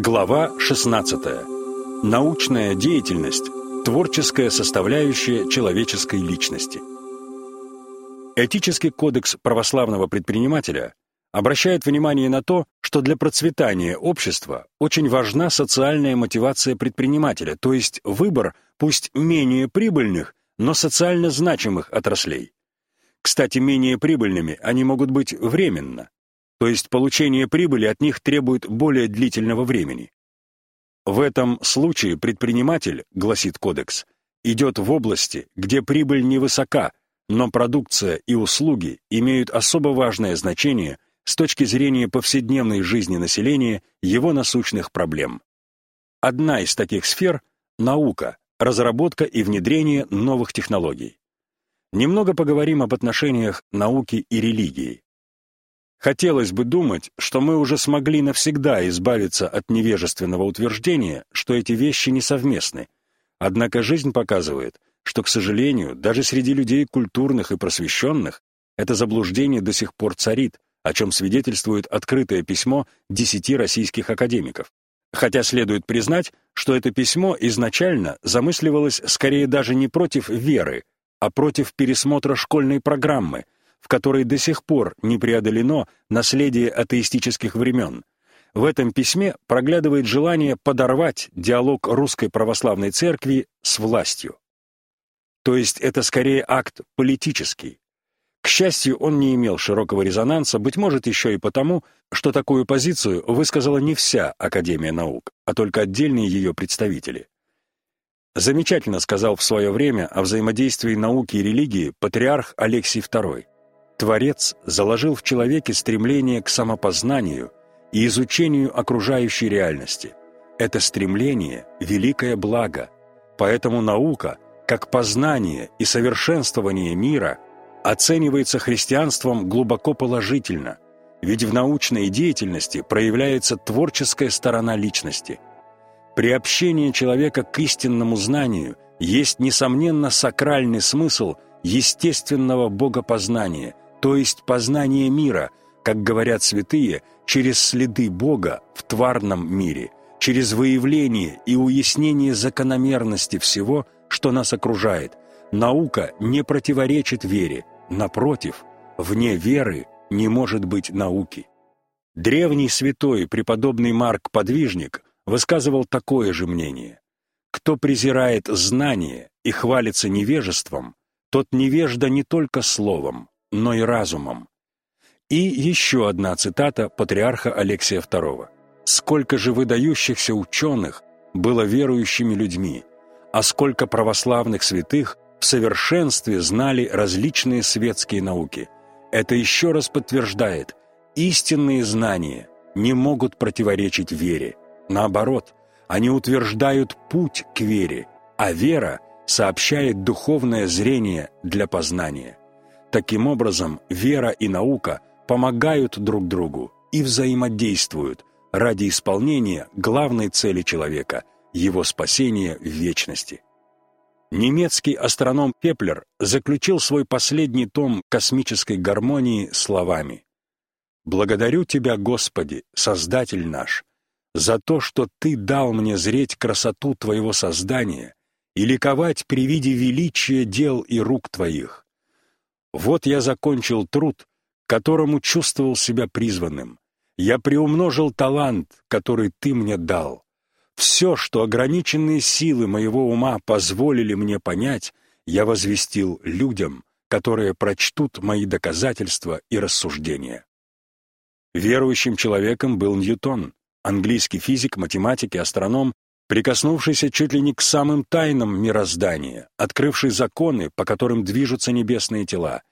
Глава 16. Научная деятельность – творческая составляющая человеческой личности. Этический кодекс православного предпринимателя обращает внимание на то, что для процветания общества очень важна социальная мотивация предпринимателя, то есть выбор пусть менее прибыльных, но социально значимых отраслей. Кстати, менее прибыльными они могут быть временно, то есть получение прибыли от них требует более длительного времени. В этом случае предприниматель, гласит кодекс, идет в области, где прибыль невысока, но продукция и услуги имеют особо важное значение с точки зрения повседневной жизни населения, его насущных проблем. Одна из таких сфер — наука, разработка и внедрение новых технологий. Немного поговорим об отношениях науки и религии. Хотелось бы думать, что мы уже смогли навсегда избавиться от невежественного утверждения, что эти вещи несовместны. Однако жизнь показывает, что, к сожалению, даже среди людей культурных и просвещенных это заблуждение до сих пор царит, о чем свидетельствует открытое письмо десяти российских академиков. Хотя следует признать, что это письмо изначально замысливалось скорее даже не против веры, а против пересмотра школьной программы – в которой до сих пор не преодолено наследие атеистических времен. В этом письме проглядывает желание подорвать диалог русской православной церкви с властью. То есть это скорее акт политический. К счастью, он не имел широкого резонанса, быть может, еще и потому, что такую позицию высказала не вся Академия наук, а только отдельные ее представители. Замечательно сказал в свое время о взаимодействии науки и религии патриарх Алексий II. Творец заложил в человеке стремление к самопознанию и изучению окружающей реальности. Это стремление – великое благо, поэтому наука, как познание и совершенствование мира, оценивается христианством глубоко положительно, ведь в научной деятельности проявляется творческая сторона личности. Приобщение человека к истинному знанию есть, несомненно, сакральный смысл естественного богопознания – то есть познание мира, как говорят святые, через следы Бога в тварном мире, через выявление и уяснение закономерности всего, что нас окружает. Наука не противоречит вере, напротив, вне веры не может быть науки. Древний святой преподобный Марк Подвижник высказывал такое же мнение. Кто презирает знание и хвалится невежеством, тот невежда не только словом, но и разумом. И еще одна цитата патриарха Алексия II. «Сколько же выдающихся ученых было верующими людьми, а сколько православных святых в совершенстве знали различные светские науки. Это еще раз подтверждает, истинные знания не могут противоречить вере. Наоборот, они утверждают путь к вере, а вера сообщает духовное зрение для познания. Таким образом, вера и наука помогают друг другу и взаимодействуют ради исполнения главной цели человека – его спасения в вечности. Немецкий астроном Кеплер заключил свой последний том космической гармонии словами «Благодарю Тебя, Господи, Создатель наш, за то, что Ты дал мне зреть красоту Твоего создания и ликовать при виде величия дел и рук Твоих. Вот я закончил труд, которому чувствовал себя призванным. Я приумножил талант, который ты мне дал. Все, что ограниченные силы моего ума позволили мне понять, я возвестил людям, которые прочтут мои доказательства и рассуждения. Верующим человеком был Ньютон, английский физик, математик и астроном, прикоснувшийся чуть ли не к самым тайнам мироздания, открывший законы, по которым движутся небесные тела.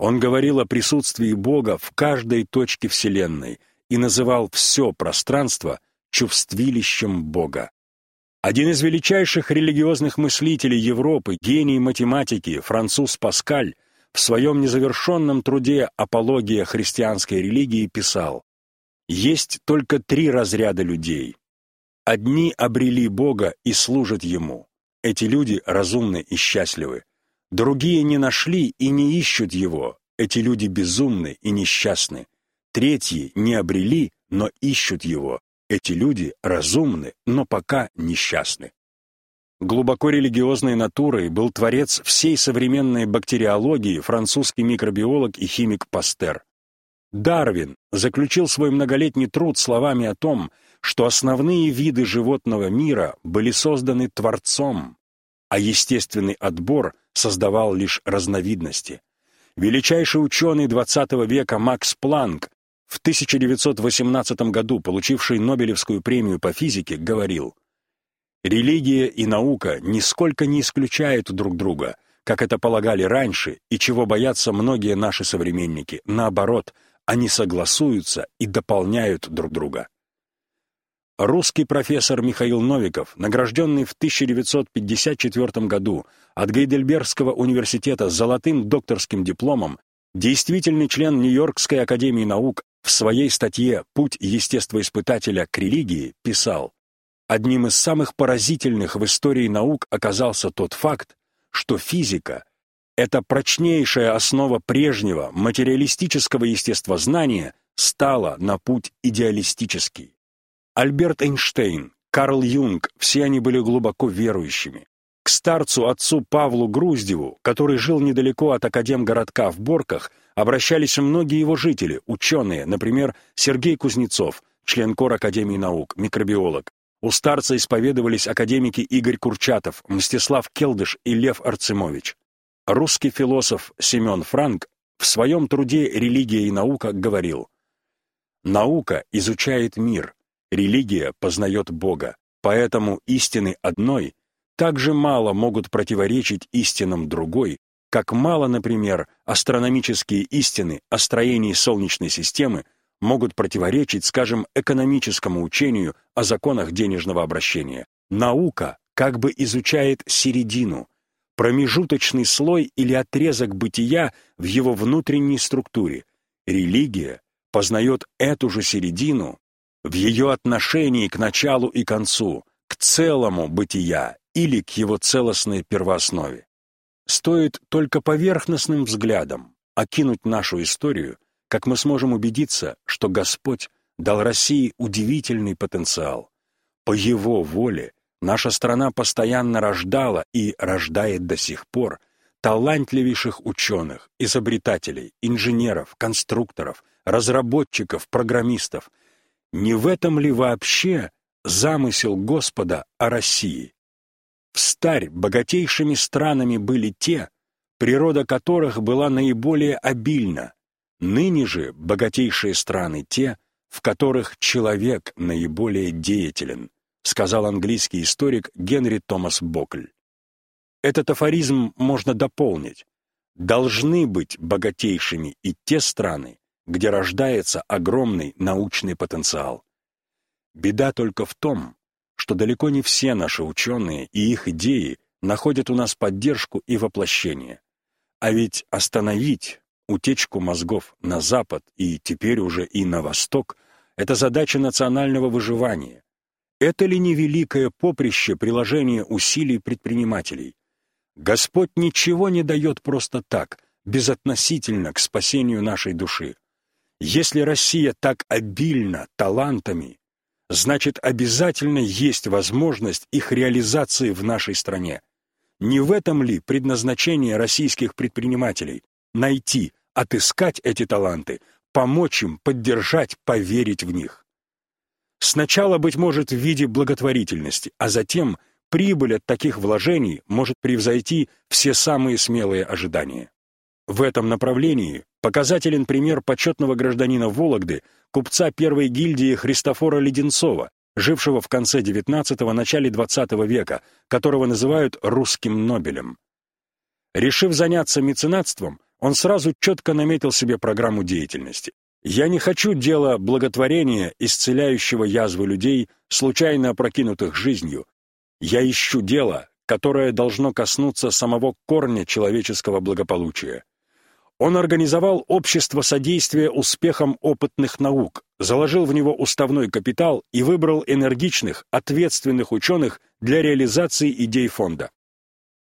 Он говорил о присутствии Бога в каждой точке Вселенной и называл все пространство чувствилищем Бога. Один из величайших религиозных мыслителей Европы, гений математики, француз Паскаль, в своем незавершенном труде «Апология христианской религии» писал «Есть только три разряда людей Одни обрели Бога и служат Ему. Эти люди разумны и счастливы. Другие не нашли и не ищут Его. Эти люди безумны и несчастны. Третьи не обрели, но ищут Его. Эти люди разумны, но пока несчастны. Глубоко религиозной натурой был творец всей современной бактериологии, французский микробиолог и химик Пастер. Дарвин заключил свой многолетний труд словами о том, что основные виды животного мира были созданы Творцом, а естественный отбор создавал лишь разновидности. Величайший ученый XX века Макс Планк, в 1918 году получивший Нобелевскую премию по физике, говорил Религия и наука нисколько не исключают друг друга, как это полагали раньше и чего боятся многие наши современники. Наоборот, они согласуются и дополняют друг друга. Русский профессор Михаил Новиков, награжденный в 1954 году от Гейдельбергского университета золотым докторским дипломом, действительный член Нью-Йоркской академии наук, в своей статье «Путь естествоиспытателя к религии» писал Одним из самых поразительных в истории наук оказался тот факт, что физика — это прочнейшая основа прежнего материалистического естествознания стала на путь идеалистический. Альберт Эйнштейн, Карл Юнг — все они были глубоко верующими. К старцу-отцу Павлу Груздеву, который жил недалеко от Академгородка в Борках, обращались многие его жители, ученые, например, Сергей Кузнецов, член кор Академии наук, микробиолог, у старца исповедовались академики Игорь Курчатов, Мстислав Келдыш и Лев Арцемович. Русский философ Семен Франк в своем труде «Религия и наука» говорил «Наука изучает мир, религия познает Бога, поэтому истины одной так же мало могут противоречить истинам другой, как мало, например, астрономические истины о строении Солнечной системы могут противоречить, скажем, экономическому учению о законах денежного обращения. Наука как бы изучает середину, промежуточный слой или отрезок бытия в его внутренней структуре. Религия познает эту же середину в ее отношении к началу и концу, к целому бытия или к его целостной первооснове. Стоит только поверхностным взглядом окинуть нашу историю – как мы сможем убедиться, что Господь дал России удивительный потенциал. По Его воле наша страна постоянно рождала и рождает до сих пор талантливейших ученых, изобретателей, инженеров, конструкторов, разработчиков, программистов. Не в этом ли вообще замысел Господа о России? В старь богатейшими странами были те, природа которых была наиболее обильна, Ныне же богатейшие страны те, в которых человек наиболее деятелен, сказал английский историк Генри Томас Бокль. Этот афоризм можно дополнить. Должны быть богатейшими и те страны, где рождается огромный научный потенциал. Беда только в том, что далеко не все наши ученые и их идеи находят у нас поддержку и воплощение. А ведь остановить утечку мозгов на запад и теперь уже и на восток – это задача национального выживания. Это ли не великое поприще приложения усилий предпринимателей? Господь ничего не дает просто так, безотносительно к спасению нашей души. Если Россия так обильна талантами, значит обязательно есть возможность их реализации в нашей стране. Не в этом ли предназначение российских предпринимателей – найти, отыскать эти таланты, помочь им, поддержать, поверить в них. Сначала, быть может, в виде благотворительности, а затем прибыль от таких вложений может превзойти все самые смелые ожидания. В этом направлении показателен пример почетного гражданина Вологды, купца первой гильдии Христофора Леденцова, жившего в конце XIX – начале XX века, которого называют «русским Нобелем». Решив заняться меценатством, он сразу четко наметил себе программу деятельности. «Я не хочу дела благотворения, исцеляющего язвы людей, случайно опрокинутых жизнью. Я ищу дело, которое должно коснуться самого корня человеческого благополучия. Он организовал общество содействия успехам опытных наук, заложил в него уставной капитал и выбрал энергичных, ответственных ученых для реализации идей фонда.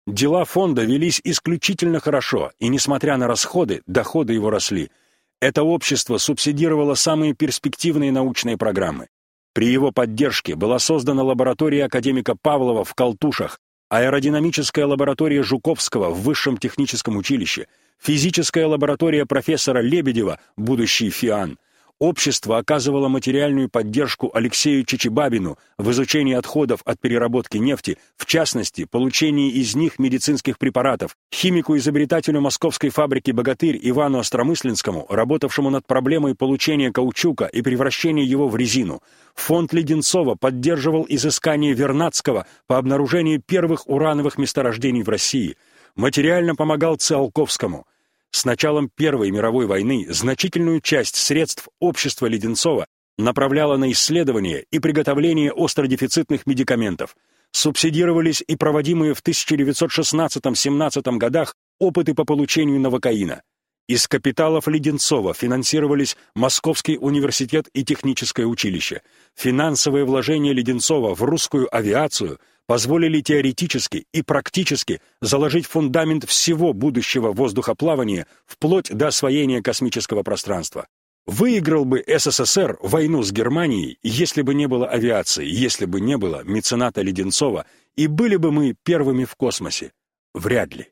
Дела фонда велись исключительно хорошо, и, несмотря на расходы, доходы его росли. Это общество субсидировало самые перспективные научные программы. При его поддержке была создана лаборатория академика Павлова в Колтушах, аэродинамическая лаборатория Жуковского в Высшем техническом училище, физическая лаборатория профессора Лебедева, будущий ФИАН, Общество оказывало материальную поддержку Алексею Чичибабину в изучении отходов от переработки нефти, в частности, получении из них медицинских препаратов, химику-изобретателю московской фабрики «Богатырь» Ивану Остромысленскому, работавшему над проблемой получения каучука и превращения его в резину. Фонд Леденцова поддерживал изыскание Вернадского по обнаружению первых урановых месторождений в России. Материально помогал Циолковскому – с началом Первой мировой войны значительную часть средств общества Леденцова направляло на исследование и приготовление остродефицитных медикаментов. Субсидировались и проводимые в 1916-17 годах опыты по получению новокаина. Из капиталов Леденцова финансировались Московский университет и техническое училище. Финансовые вложения Леденцова в русскую авиацию – позволили теоретически и практически заложить фундамент всего будущего воздухоплавания вплоть до освоения космического пространства. Выиграл бы СССР войну с Германией, если бы не было авиации, если бы не было мецената Леденцова, и были бы мы первыми в космосе? Вряд ли.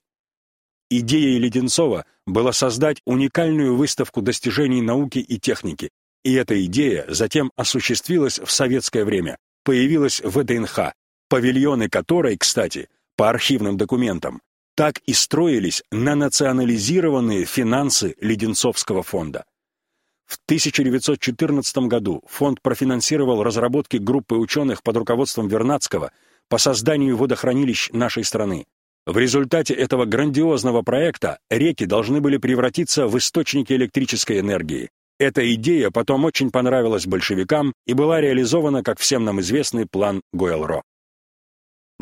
Идеей Леденцова было создать уникальную выставку достижений науки и техники, и эта идея затем осуществилась в советское время, появилась в ВДНХ, павильоны которой, кстати, по архивным документам, так и строились на национализированные финансы Леденцовского фонда. В 1914 году фонд профинансировал разработки группы ученых под руководством Вернадского по созданию водохранилищ нашей страны. В результате этого грандиозного проекта реки должны были превратиться в источники электрической энергии. Эта идея потом очень понравилась большевикам и была реализована, как всем нам известный план Гойл-Ро.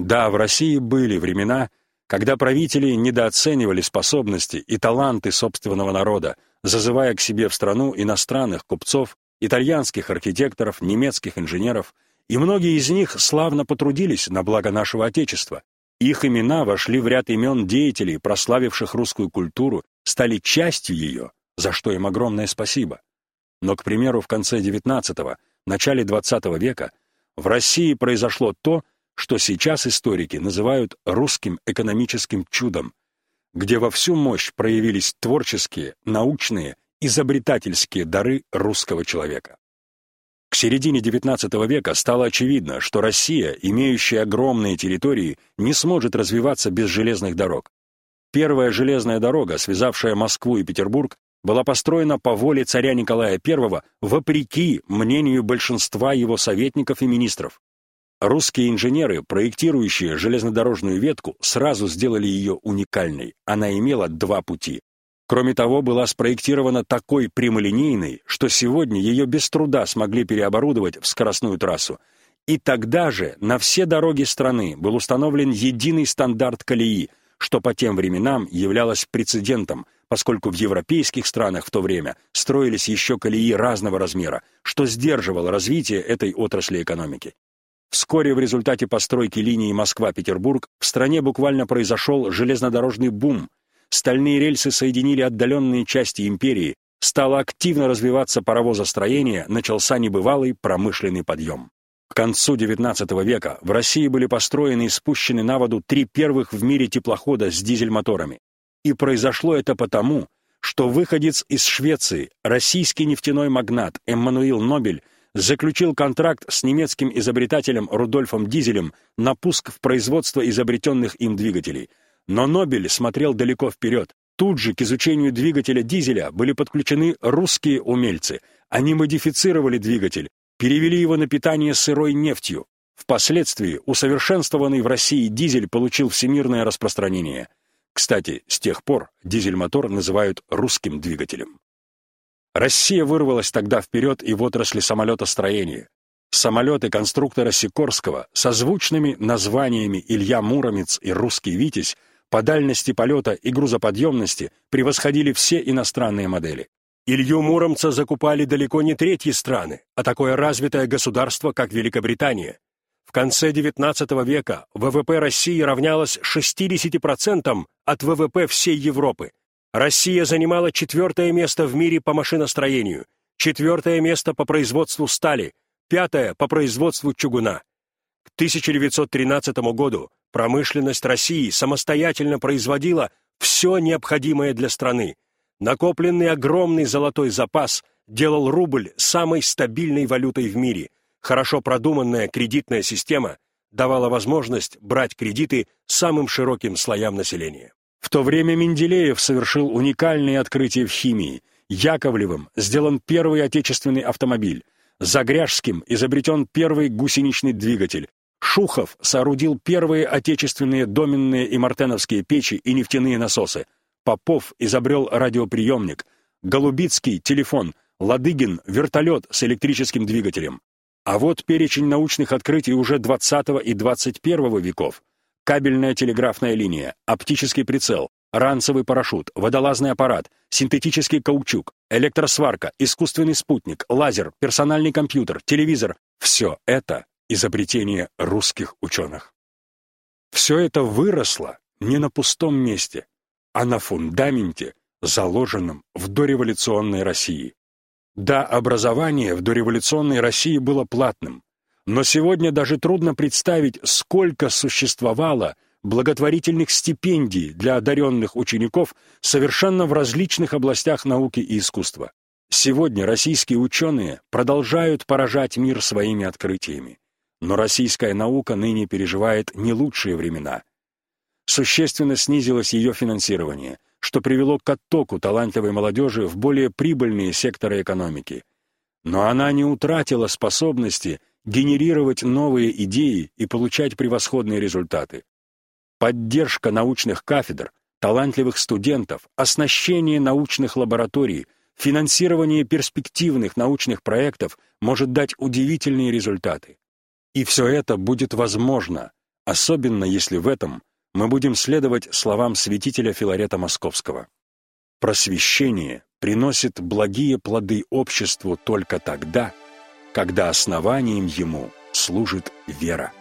Да, в России были времена, когда правители недооценивали способности и таланты собственного народа, зазывая к себе в страну иностранных купцов, итальянских архитекторов, немецких инженеров, и многие из них славно потрудились на благо нашего Отечества. Их имена вошли в ряд имен деятелей, прославивших русскую культуру, стали частью ее, за что им огромное спасибо. Но, к примеру, в конце XIX, начале XX века в России произошло то, что сейчас историки называют русским экономическим чудом, где во всю мощь проявились творческие, научные, изобретательские дары русского человека. К середине XIX века стало очевидно, что Россия, имеющая огромные территории, не сможет развиваться без железных дорог. Первая железная дорога, связавшая Москву и Петербург, была построена по воле царя Николая I вопреки мнению большинства его советников и министров. Русские инженеры, проектирующие железнодорожную ветку, сразу сделали ее уникальной. Она имела два пути. Кроме того, была спроектирована такой прямолинейной, что сегодня ее без труда смогли переоборудовать в скоростную трассу. И тогда же на все дороги страны был установлен единый стандарт колеи, что по тем временам являлось прецедентом, поскольку в европейских странах в то время строились еще колеи разного размера, что сдерживало развитие этой отрасли экономики. Вскоре в результате постройки линии Москва-Петербург в стране буквально произошел железнодорожный бум. Стальные рельсы соединили отдаленные части империи, стало активно развиваться паровозостроение, начался небывалый промышленный подъем. К концу XIX века в России были построены и спущены на воду три первых в мире теплохода с дизель-моторами. И произошло это потому, что выходец из Швеции, российский нефтяной магнат Эммануил Нобель заключил контракт с немецким изобретателем Рудольфом Дизелем на пуск в производство изобретенных им двигателей. Но Нобель смотрел далеко вперед. Тут же к изучению двигателя дизеля были подключены русские умельцы. Они модифицировали двигатель, перевели его на питание сырой нефтью. Впоследствии усовершенствованный в России дизель получил всемирное распространение. Кстати, с тех пор дизель-мотор называют русским двигателем. Россия вырвалась тогда вперед и в отрасли самолетостроения. Самолеты конструктора Сикорского со звучными названиями «Илья Муромец» и «Русский Витязь» по дальности полета и грузоподъемности превосходили все иностранные модели. Илью Муромца закупали далеко не третьи страны, а такое развитое государство, как Великобритания. В конце XIX века ВВП России равнялось 60% от ВВП всей Европы, Россия занимала четвертое место в мире по машиностроению, четвертое место по производству стали, пятая по производству чугуна. К 1913 году промышленность России самостоятельно производила все необходимое для страны. Накопленный огромный золотой запас делал рубль самой стабильной валютой в мире. Хорошо продуманная кредитная система давала возможность брать кредиты самым широким слоям населения. В то время Менделеев совершил уникальные открытия в химии. Яковлевым сделан первый отечественный автомобиль. Загряжским изобретен первый гусеничный двигатель. Шухов соорудил первые отечественные доменные и мартеновские печи и нефтяные насосы. Попов изобрел радиоприемник. Голубицкий — телефон. Ладыгин — вертолет с электрическим двигателем. А вот перечень научных открытий уже 20 и 21 веков. Кабельная телеграфная линия, оптический прицел, ранцевый парашют, водолазный аппарат, синтетический каучук, электросварка, искусственный спутник, лазер, персональный компьютер, телевизор — все это изобретение русских ученых. Все это выросло не на пустом месте, а на фундаменте, заложенном в дореволюционной России. Да, образование в дореволюционной России было платным, но сегодня даже трудно представить, сколько существовало благотворительных стипендий для одаренных учеников совершенно в различных областях науки и искусства. Сегодня российские ученые продолжают поражать мир своими открытиями. Но российская наука ныне переживает не лучшие времена. Существенно снизилось ее финансирование, что привело к оттоку талантливой молодежи в более прибыльные секторы экономики. Но она не утратила способности генерировать новые идеи и получать превосходные результаты. Поддержка научных кафедр, талантливых студентов, оснащение научных лабораторий, финансирование перспективных научных проектов может дать удивительные результаты. И все это будет возможно, особенно если в этом мы будем следовать словам святителя Филарета Московского. Просвещение приносит благие плоды обществу только тогда, когда основанием ему служит вера.